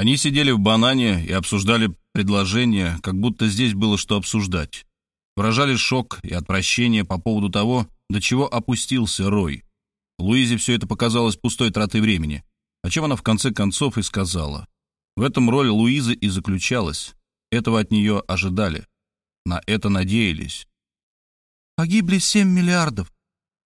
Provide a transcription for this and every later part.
Они сидели в банане и обсуждали предложение, как будто здесь было что обсуждать. Выражали шок и отвращение по поводу того, до чего опустился Рой. Луизе все это показалось пустой тратой времени, о чем она в конце концов и сказала. В этом роль Луизы и заключалась. Этого от нее ожидали. На это надеялись. «Погибли семь миллиардов.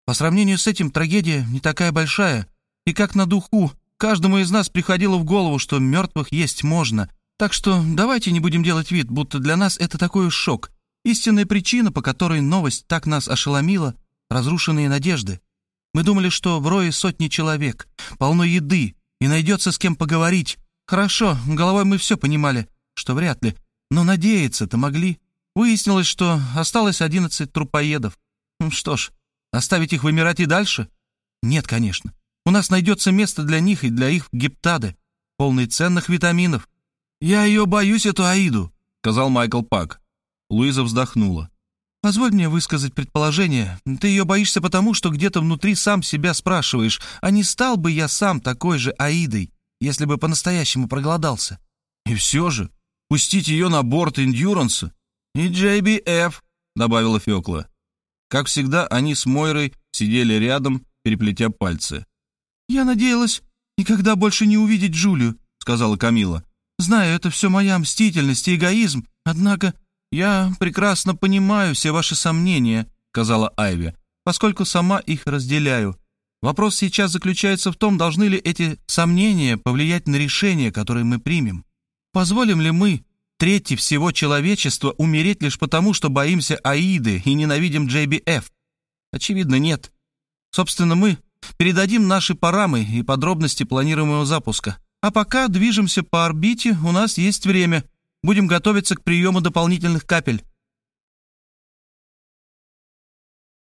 По сравнению с этим трагедия не такая большая. И как на духу, каждому из нас приходило в голову, что мертвых есть можно. Так что давайте не будем делать вид, будто для нас это такой шок. Истинная причина, по которой новость так нас ошеломила — разрушенные надежды. Мы думали, что в рое сотни человек, полно еды, и найдется с кем поговорить. Хорошо, головой мы все понимали, что вряд ли, но надеяться-то могли. Выяснилось, что осталось одиннадцать трупоедов. Что ж, оставить их вымирать и дальше? Нет, конечно. У нас найдется место для них и для их гептады, полный ценных витаминов. «Я ее боюсь, эту Аиду», — сказал Майкл Пак. Луиза вздохнула. «Позволь мне высказать предположение. Ты ее боишься потому, что где-то внутри сам себя спрашиваешь, а не стал бы я сам такой же Аидой, если бы по-настоящему проголодался?» «И все же, пустить ее на борт Индюранса и JBF», — добавила Фекла. Как всегда, они с Мойрой сидели рядом, переплетя пальцы. «Я надеялась никогда больше не увидеть Джулию», — сказала Камила. «Знаю, это все моя мстительность и эгоизм, однако «Я прекрасно понимаю все ваши сомнения», — сказала Айви, «поскольку сама их разделяю. Вопрос сейчас заключается в том, должны ли эти сомнения повлиять на решение, которое мы примем. Позволим ли мы, трети всего человечества, умереть лишь потому, что боимся Аиды и ненавидим JBF? Очевидно, нет. Собственно, мы передадим наши парамы и подробности планируемого запуска. А пока движемся по орбите, у нас есть время. Будем готовиться к приему дополнительных капель».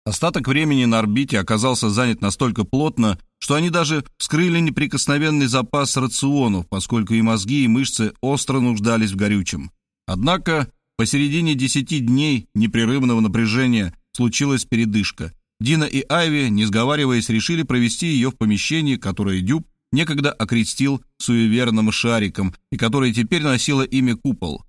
Остаток времени на орбите оказался занят настолько плотно, что они даже вскрыли неприкосновенный запас рационов, поскольку и мозги, и мышцы остро нуждались в горючем. Однако посередине десяти дней непрерывного напряжения случилась передышка. Дина и Айви, не сговариваясь, решили провести ее в помещении, которое Дюб некогда окрестил суеверным шариком и которая теперь носила имя Купол.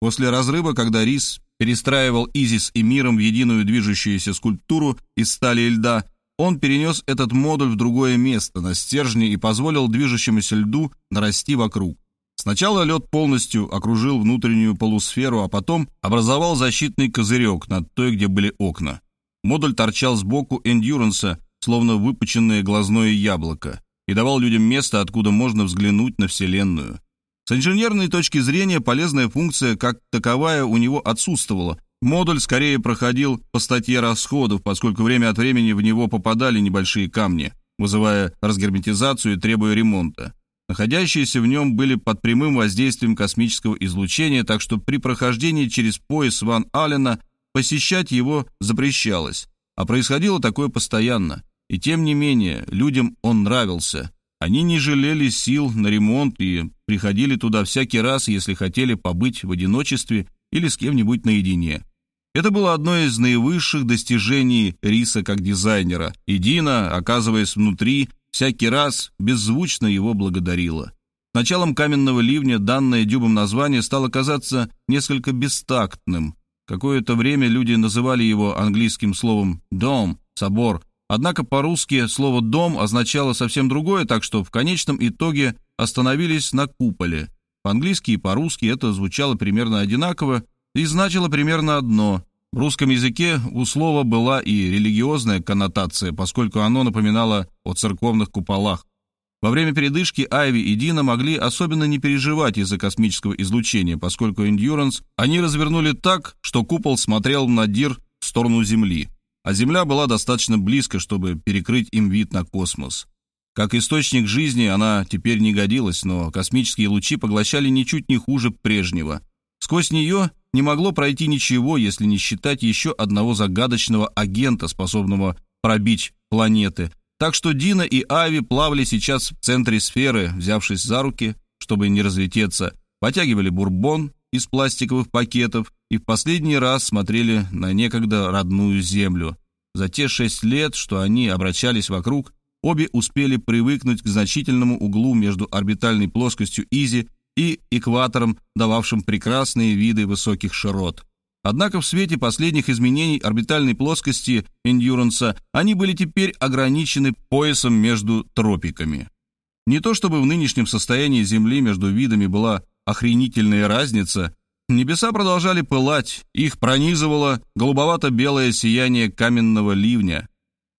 После разрыва, когда Рис перестраивал Изис и миром в единую движущуюся скульптуру из стали и льда, он перенес этот модуль в другое место, на стержне, и позволил движущемуся льду нарасти вокруг. Сначала лед полностью окружил внутреннюю полусферу, а потом образовал защитный козырек над той, где были окна. Модуль торчал сбоку эндюранса, словно выпученное глазное яблоко и давал людям место, откуда можно взглянуть на Вселенную. С инженерной точки зрения полезная функция как таковая у него отсутствовала. Модуль скорее проходил по статье расходов, поскольку время от времени в него попадали небольшие камни, вызывая разгерметизацию и требуя ремонта. Находящиеся в нем были под прямым воздействием космического излучения, так что при прохождении через пояс Ван Аллена посещать его запрещалось, а происходило такое постоянно – и тем не менее, людям он нравился. Они не жалели сил на ремонт и приходили туда всякий раз, если хотели побыть в одиночестве или с кем-нибудь наедине. Это было одно из наивысших достижений Риса как дизайнера, и Дина, оказываясь внутри, всякий раз беззвучно его благодарила. Началом каменного ливня данное Дюбом название стало казаться несколько бестактным. Какое-то время люди называли его английским словом «дом», «собор», Однако по-русски слово «дом» означало совсем другое, так что в конечном итоге остановились на куполе. По-английски и по-русски это звучало примерно одинаково и значило примерно одно. В русском языке у слова была и религиозная коннотация, поскольку оно напоминало о церковных куполах. Во время передышки Айви и Дина могли особенно не переживать из-за космического излучения, поскольку Endurance они развернули так, что купол смотрел на Дир в сторону Земли а Земля была достаточно близко, чтобы перекрыть им вид на космос. Как источник жизни она теперь не годилась, но космические лучи поглощали ничуть не хуже прежнего. Сквозь нее не могло пройти ничего, если не считать еще одного загадочного агента, способного пробить планеты. Так что Дина и Ави плавали сейчас в центре сферы, взявшись за руки, чтобы не разлететься, потягивали бурбон из пластиковых пакетов и в последний раз смотрели на некогда родную землю. За те шесть лет, что они обращались вокруг, обе успели привыкнуть к значительному углу между орбитальной плоскостью Изи и экватором, дававшим прекрасные виды высоких широт. Однако в свете последних изменений орбитальной плоскости Эндюранса они были теперь ограничены поясом между тропиками. Не то чтобы в нынешнем состоянии Земли между видами была охренительная разница, небеса продолжали пылать, их пронизывало голубовато-белое сияние каменного ливня.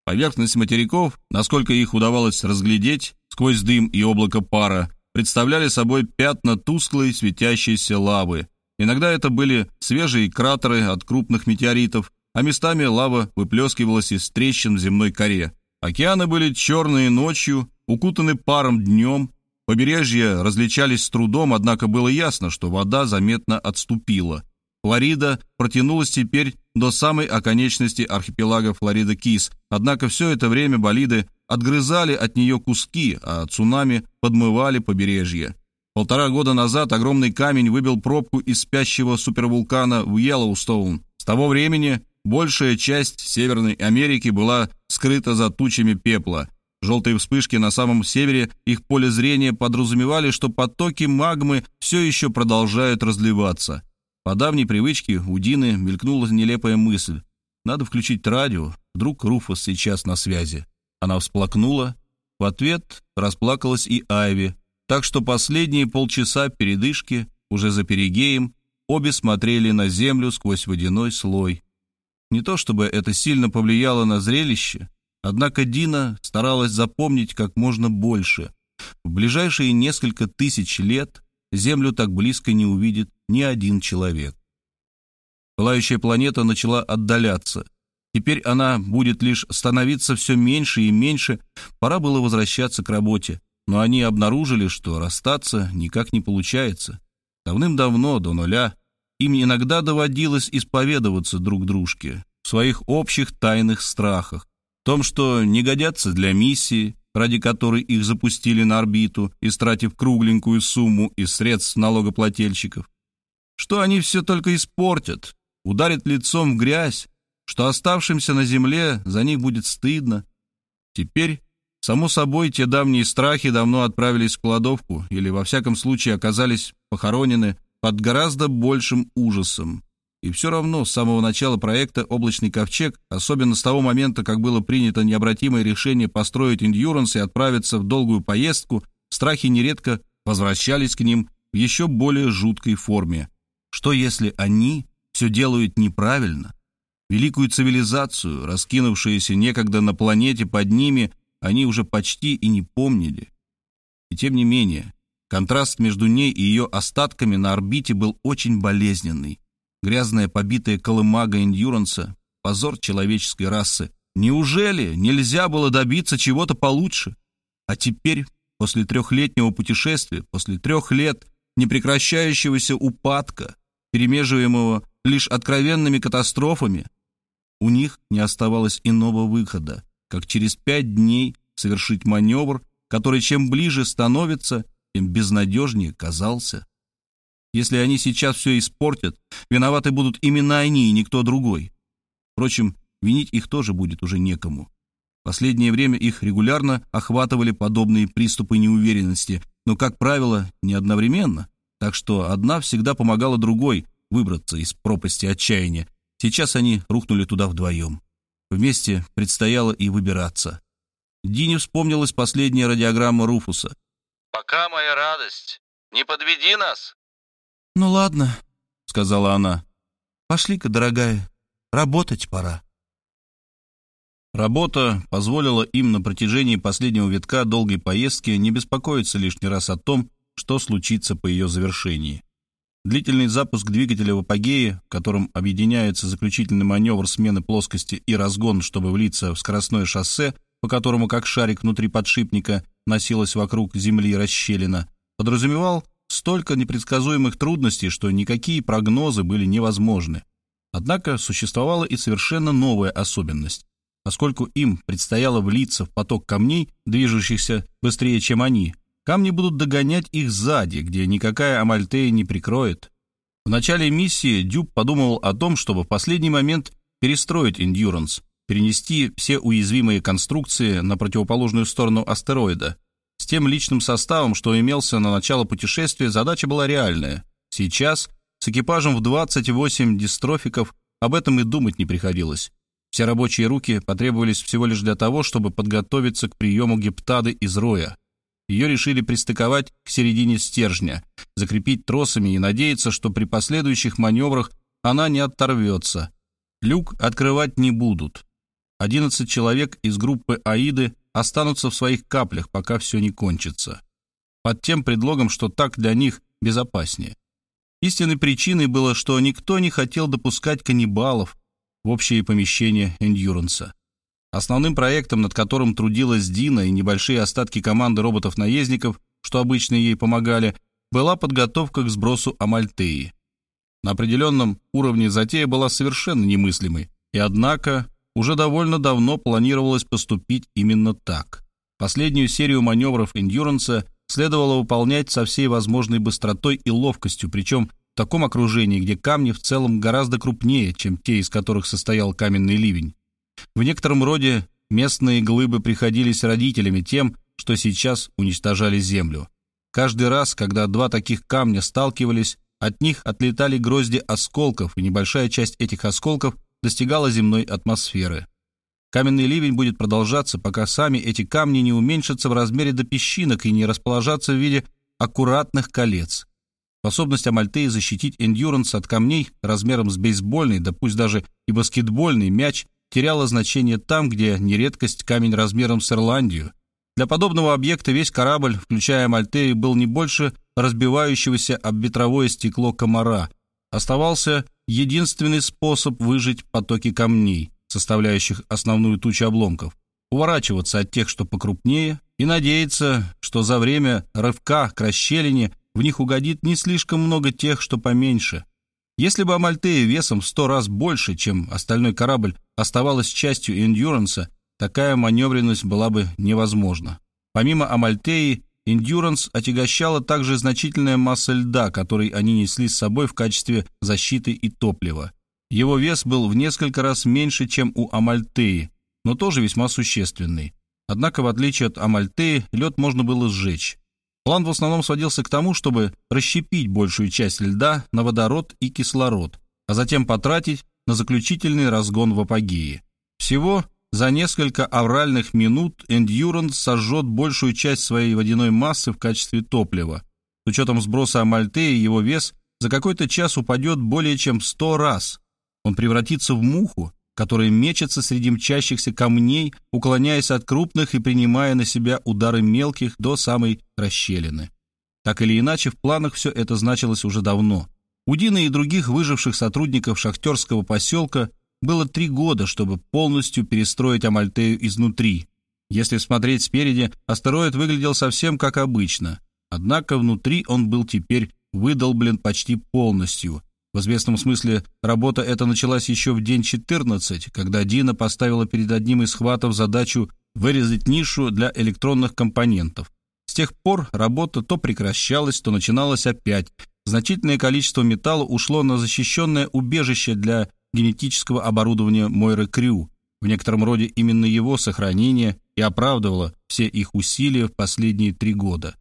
Поверхность материков, насколько их удавалось разглядеть сквозь дым и облако пара, представляли собой пятна тусклой светящейся лавы, Иногда это были свежие кратеры от крупных метеоритов, а местами лава выплескивалась из трещин в земной коре. Океаны были черные ночью, укутаны паром днем, побережья различались с трудом, однако было ясно, что вода заметно отступила. Флорида протянулась теперь до самой оконечности архипелага Флорида-Кис, однако все это время болиды отгрызали от нее куски, а цунами подмывали побережье. Полтора года назад огромный камень выбил пробку из спящего супервулкана в Йеллоустоун. С того времени большая часть Северной Америки была скрыта за тучами пепла. Желтые вспышки на самом севере их поле зрения подразумевали, что потоки магмы все еще продолжают разливаться. По давней привычке у Дины мелькнула нелепая мысль. Надо включить радио, вдруг Руфус сейчас на связи. Она всплакнула. В ответ расплакалась и Айви, так что последние полчаса передышки, уже за перигеем, обе смотрели на землю сквозь водяной слой. Не то чтобы это сильно повлияло на зрелище, однако Дина старалась запомнить как можно больше. В ближайшие несколько тысяч лет Землю так близко не увидит ни один человек. Пылающая планета начала отдаляться. Теперь она будет лишь становиться все меньше и меньше, пора было возвращаться к работе но они обнаружили, что расстаться никак не получается. Давным-давно, до нуля, им иногда доводилось исповедоваться друг дружке в своих общих тайных страхах, в том, что не годятся для миссии, ради которой их запустили на орбиту, истратив кругленькую сумму из средств налогоплательщиков, что они все только испортят, ударят лицом в грязь, что оставшимся на земле за них будет стыдно. Теперь Само собой, те давние страхи давно отправились в кладовку или, во всяком случае, оказались похоронены под гораздо большим ужасом. И все равно с самого начала проекта «Облачный ковчег», особенно с того момента, как было принято необратимое решение построить «Индюранс» и отправиться в долгую поездку, страхи нередко возвращались к ним в еще более жуткой форме. Что если они все делают неправильно? Великую цивилизацию, раскинувшуюся некогда на планете под ними, они уже почти и не помнили. И тем не менее, контраст между ней и ее остатками на орбите был очень болезненный. Грязная побитая колымага Эндюранса, позор человеческой расы. Неужели нельзя было добиться чего-то получше? А теперь, после трехлетнего путешествия, после трех лет непрекращающегося упадка, перемеживаемого лишь откровенными катастрофами, у них не оставалось иного выхода, как через пять дней совершить маневр, который чем ближе становится, тем безнадежнее казался. Если они сейчас все испортят, виноваты будут именно они и никто другой. Впрочем, винить их тоже будет уже некому. Последнее время их регулярно охватывали подобные приступы неуверенности, но, как правило, не одновременно, так что одна всегда помогала другой выбраться из пропасти отчаяния. Сейчас они рухнули туда вдвоем. Вместе предстояло и выбираться. Дине вспомнилась последняя радиограмма Руфуса. «Пока, моя радость. Не подведи нас». «Ну ладно», — сказала она. «Пошли-ка, дорогая, работать пора». Работа позволила им на протяжении последнего витка долгой поездки не беспокоиться лишний раз о том, что случится по ее завершении. Длительный запуск двигателя в апогее, в котором объединяется заключительный маневр смены плоскости и разгон, чтобы влиться в скоростное шоссе, по которому, как шарик внутри подшипника, носилась вокруг Земли расщелина, подразумевал столько непредсказуемых трудностей, что никакие прогнозы были невозможны. Однако существовала и совершенно новая особенность. Поскольку им предстояло влиться в поток камней, движущихся быстрее, чем они, Камни будут догонять их сзади, где никакая Амальтея не прикроет. В начале миссии Дюб подумал о том, чтобы в последний момент перестроить Endurance, перенести все уязвимые конструкции на противоположную сторону астероида. С тем личным составом, что имелся на начало путешествия, задача была реальная. Сейчас, с экипажем в 28 дистрофиков, об этом и думать не приходилось. Все рабочие руки потребовались всего лишь для того, чтобы подготовиться к приему гептады из роя. Ее решили пристыковать к середине стержня, закрепить тросами и надеяться, что при последующих маневрах она не оторвется. Люк открывать не будут. 11 человек из группы «Аиды» останутся в своих каплях, пока все не кончится. Под тем предлогом, что так для них безопаснее. Истинной причиной было, что никто не хотел допускать каннибалов в общее помещение «Эндюранса». Основным проектом, над которым трудилась Дина и небольшие остатки команды роботов-наездников, что обычно ей помогали, была подготовка к сбросу Амальтеи. На определенном уровне затея была совершенно немыслимой, и однако уже довольно давно планировалось поступить именно так. Последнюю серию маневров «Эндюранса» следовало выполнять со всей возможной быстротой и ловкостью, причем в таком окружении, где камни в целом гораздо крупнее, чем те, из которых состоял каменный ливень. В некотором роде местные глыбы приходились родителями тем, что сейчас уничтожали землю. Каждый раз, когда два таких камня сталкивались, от них отлетали грозди осколков, и небольшая часть этих осколков достигала земной атмосферы. Каменный ливень будет продолжаться, пока сами эти камни не уменьшатся в размере до песчинок и не расположатся в виде аккуратных колец. Способность Амальтеи защитить эндюранс от камней размером с бейсбольный, да пусть даже и баскетбольный мяч теряла значение там, где нередкость камень размером с Ирландию. Для подобного объекта весь корабль, включая Амальтею, был не больше разбивающегося об ветровое стекло комара. Оставался единственный способ выжить в потоке камней, составляющих основную тучу обломков, уворачиваться от тех, что покрупнее, и надеяться, что за время рывка к расщелине в них угодит не слишком много тех, что поменьше. Если бы Амальтея весом в сто раз больше, чем остальной корабль, оставалась частью Эндюранса, такая маневренность была бы невозможна. Помимо Амальтеи, Эндюранс отягощала также значительная масса льда, который они несли с собой в качестве защиты и топлива. Его вес был в несколько раз меньше, чем у Амальтеи, но тоже весьма существенный. Однако, в отличие от Амальтеи, лед можно было сжечь. План в основном сводился к тому, чтобы расщепить большую часть льда на водород и кислород, а затем потратить на заключительный разгон в апогее. Всего за несколько авральных минут Endurance сожжет большую часть своей водяной массы в качестве топлива. С учетом сброса Амальтеи его вес за какой-то час упадет более чем 100 раз. Он превратится в муху, которая мечется среди мчащихся камней, уклоняясь от крупных и принимая на себя удары мелких до самой расщелины. Так или иначе, в планах все это значилось уже давно. У Дины и других выживших сотрудников шахтерского поселка было три года, чтобы полностью перестроить Амальтею изнутри. Если смотреть спереди, астероид выглядел совсем как обычно. Однако внутри он был теперь выдолблен почти полностью, в известном смысле работа эта началась еще в день 14, когда Дина поставила перед одним из хватов задачу вырезать нишу для электронных компонентов. С тех пор работа то прекращалась, то начиналась опять. Значительное количество металла ушло на защищенное убежище для генетического оборудования Мойры Крю. В некотором роде именно его сохранение и оправдывало все их усилия в последние три года.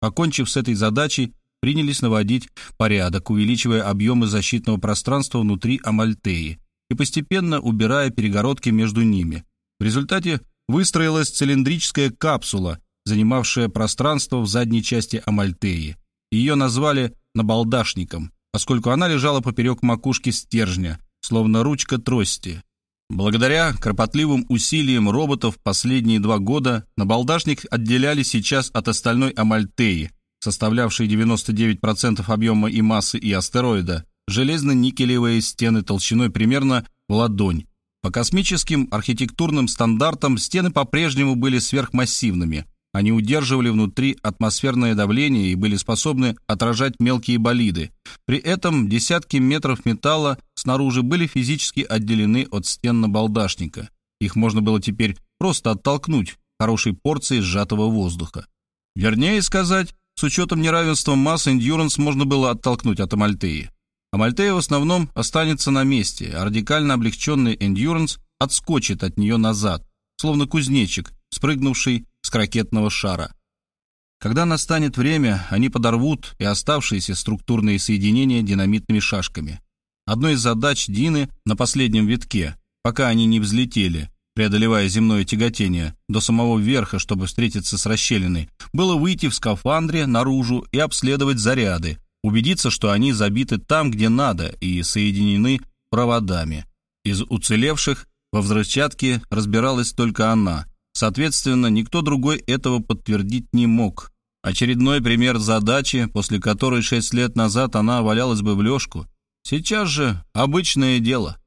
Покончив с этой задачей, принялись наводить порядок, увеличивая объемы защитного пространства внутри Амальтеи и постепенно убирая перегородки между ними. В результате выстроилась цилиндрическая капсула, занимавшая пространство в задней части Амальтеи. Ее назвали «набалдашником», поскольку она лежала поперек макушки стержня, словно ручка трости. Благодаря кропотливым усилиям роботов последние два года набалдашник отделяли сейчас от остальной Амальтеи, составлявшие 99% объема и массы и астероида, железно-никелевые стены толщиной примерно в ладонь. По космическим архитектурным стандартам стены по-прежнему были сверхмассивными. Они удерживали внутри атмосферное давление и были способны отражать мелкие болиды. При этом десятки метров металла снаружи были физически отделены от стен набалдашника. Их можно было теперь просто оттолкнуть хорошей порцией сжатого воздуха. Вернее сказать, с учетом неравенства масс Endurance можно было оттолкнуть от Амальтеи. Амальтея в основном останется на месте, а радикально облегченный Endurance отскочит от нее назад, словно кузнечик, спрыгнувший с крокетного шара. Когда настанет время, они подорвут и оставшиеся структурные соединения динамитными шашками. Одной из задач Дины на последнем витке, пока они не взлетели, преодолевая земное тяготение до самого верха, чтобы встретиться с расщелиной, было выйти в скафандре наружу и обследовать заряды, убедиться, что они забиты там, где надо, и соединены проводами. Из уцелевших во взрывчатке разбиралась только она. Соответственно, никто другой этого подтвердить не мог. Очередной пример задачи, после которой шесть лет назад она валялась бы в лёжку. Сейчас же обычное дело –